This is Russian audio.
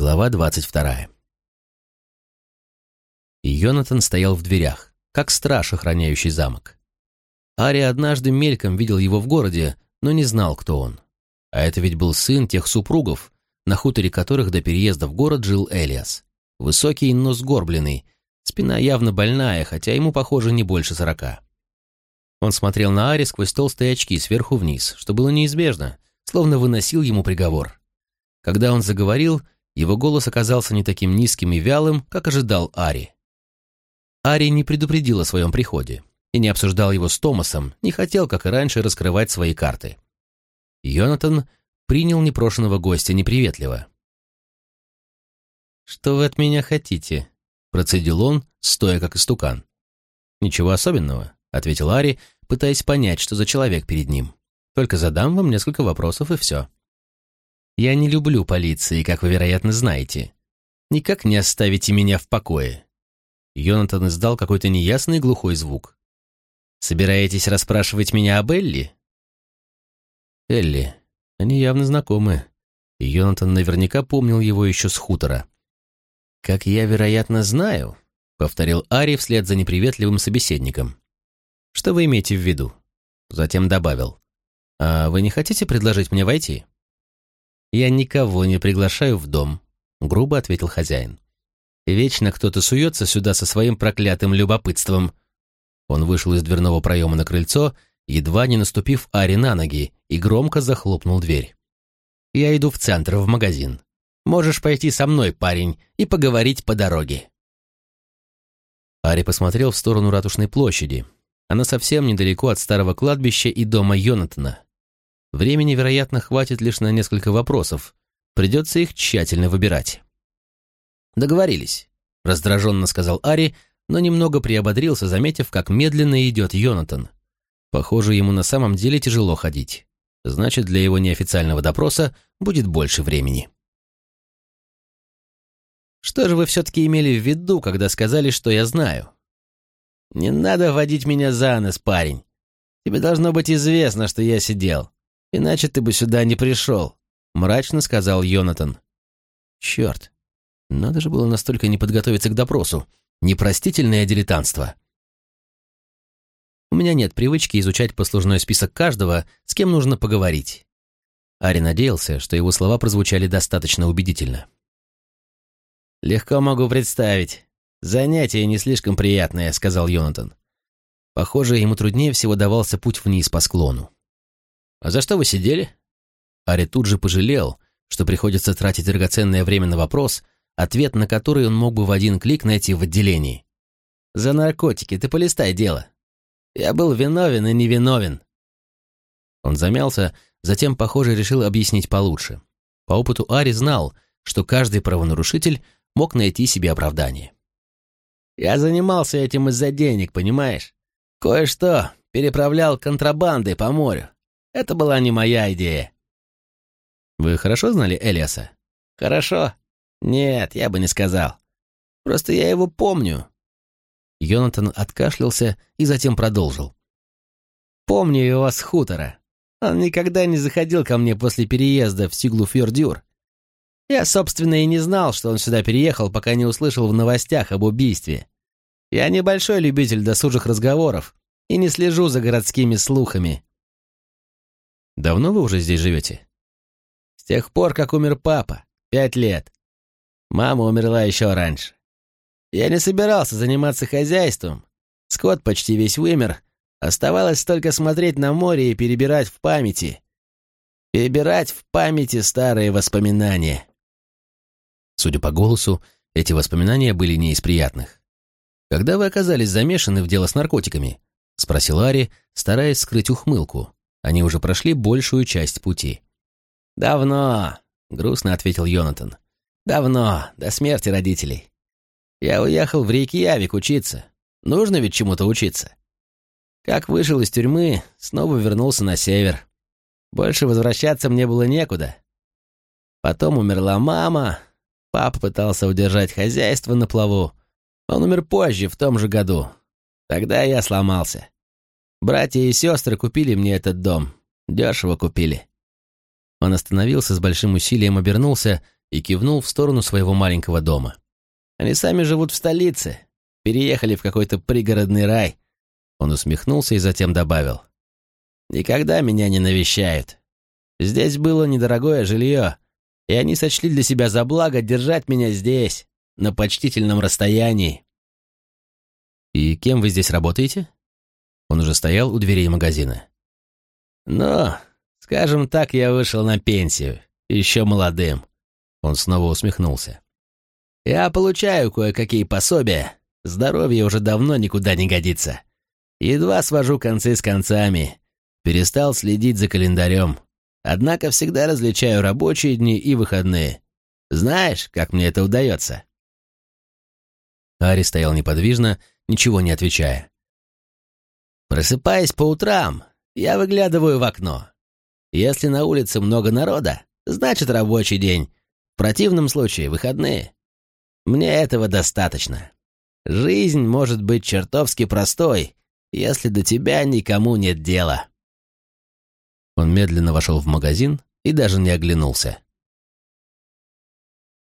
Глава двадцать вторая. Йонатан стоял в дверях, как страж, охраняющий замок. Ари однажды мельком видел его в городе, но не знал, кто он. А это ведь был сын тех супругов, на хуторе которых до переезда в город жил Элиас. Высокий, но сгорбленный, спина явно больная, хотя ему, похоже, не больше сорока. Он смотрел на Ари сквозь толстые очки сверху вниз, что было неизбежно, словно выносил ему приговор. Когда он заговорил, его голос оказался не таким низким и вялым, как ожидал Ари. Ари не предупредил о своем приходе и не обсуждал его с Томасом, не хотел, как и раньше, раскрывать свои карты. Йонатан принял непрошенного гостя неприветливо. «Что вы от меня хотите?» — процедил он, стоя как истукан. «Ничего особенного», — ответил Ари, пытаясь понять, что за человек перед ним. «Только задам вам несколько вопросов, и все». «Я не люблю полиции, как вы, вероятно, знаете. Никак не оставите меня в покое». Йонатан издал какой-то неясный глухой звук. «Собираетесь расспрашивать меня об Элли?» «Элли. Они явно знакомы. Йонатан наверняка помнил его еще с хутора. «Как я, вероятно, знаю», — повторил Ари вслед за неприветливым собеседником. «Что вы имеете в виду?» Затем добавил. «А вы не хотите предложить мне войти?» «Я никого не приглашаю в дом», — грубо ответил хозяин. «Вечно кто-то суется сюда со своим проклятым любопытством». Он вышел из дверного проема на крыльцо, едва не наступив Ари на ноги, и громко захлопнул дверь. «Я иду в центр, в магазин. Можешь пойти со мной, парень, и поговорить по дороге». Ари посмотрел в сторону Ратушной площади. Она совсем недалеко от старого кладбища и дома Йонатана. Времени, вероятно, хватит лишь на несколько вопросов. Придется их тщательно выбирать. «Договорились», — раздраженно сказал Ари, но немного приободрился, заметив, как медленно идет Йонатан. Похоже, ему на самом деле тяжело ходить. Значит, для его неофициального допроса будет больше времени. Что же вы все-таки имели в виду, когда сказали, что я знаю? Не надо водить меня за нос, парень. Тебе должно быть известно, что я сидел. Иначе ты бы сюда не пришел, мрачно сказал Йонатан. Черт, надо же было настолько не подготовиться к допросу. Непростительное дилетантство. У меня нет привычки изучать послужной список каждого, с кем нужно поговорить. Ари надеялся, что его слова прозвучали достаточно убедительно. «Легко могу представить. Занятие не слишком приятное», — сказал Йонатан. Похоже, ему труднее всего давался путь вниз по склону. «А за что вы сидели?» Ари тут же пожалел, что приходится тратить драгоценное время на вопрос, ответ на который он мог бы в один клик найти в отделении. «За наркотики, ты полистай дело. Я был виновен и невиновен». Он замялся, затем, похоже, решил объяснить получше. По опыту Ари знал, что каждый правонарушитель мог найти себе оправдание. «Я занимался этим из-за денег, понимаешь? Кое-что переправлял контрабандой по морю. Это была не моя идея». «Вы хорошо знали Элиаса?» «Хорошо? Нет, я бы не сказал. Просто я его помню». Йонатан откашлялся и затем продолжил. «Помню его с хутора. Он никогда не заходил ко мне после переезда в Сиглу-Фьордюр. Я, собственно, и не знал, что он сюда переехал, пока не услышал в новостях об убийстве. Я небольшой любитель досужих разговоров и не слежу за городскими слухами. Давно вы уже здесь живете? С тех пор, как умер папа. Пять лет. Мама умерла еще раньше. Я не собирался заниматься хозяйством. Скот почти весь вымер. Оставалось только смотреть на море и перебирать в памяти. Перебирать в памяти старые воспоминания. Судя по голосу, эти воспоминания были не из приятных. «Когда вы оказались замешаны в дело с наркотиками?» — спросил Ари, стараясь скрыть ухмылку. Они уже прошли большую часть пути. «Давно», — грустно ответил Йонатан. «Давно, до смерти родителей. Я уехал в Рейкьявик учиться. Нужно ведь чему-то учиться. Как вышел из тюрьмы, снова вернулся на север. Больше возвращаться мне было некуда. Потом умерла мама, Папа пытался удержать хозяйство на плаву. Он умер позже, в том же году. Тогда я сломался. Братья и сестры купили мне этот дом. Дешево купили. Он остановился с большим усилием, обернулся и кивнул в сторону своего маленького дома. «Они сами живут в столице, переехали в какой-то пригородный рай». Он усмехнулся и затем добавил. «Никогда меня не навещают. Здесь было недорогое жилье, и они сочли для себя за благо держать меня здесь, на почтительном расстоянии». «И кем вы здесь работаете?» Он уже стоял у дверей магазина. «Ну, скажем так, я вышел на пенсию, еще молодым». Он снова усмехнулся. «Я получаю кое-какие пособия. Здоровье уже давно никуда не годится. Едва свожу концы с концами. Перестал следить за календарем. Однако всегда различаю рабочие дни и выходные. Знаешь, как мне это удается?» Ари стоял неподвижно, ничего не отвечая. «Просыпаясь по утрам, я выглядываю в окно. Если на улице много народа, значит рабочий день. В противном случае выходные. Мне этого достаточно. Жизнь может быть чертовски простой, если до тебя никому нет дела». Он медленно вошел в магазин и даже не оглянулся.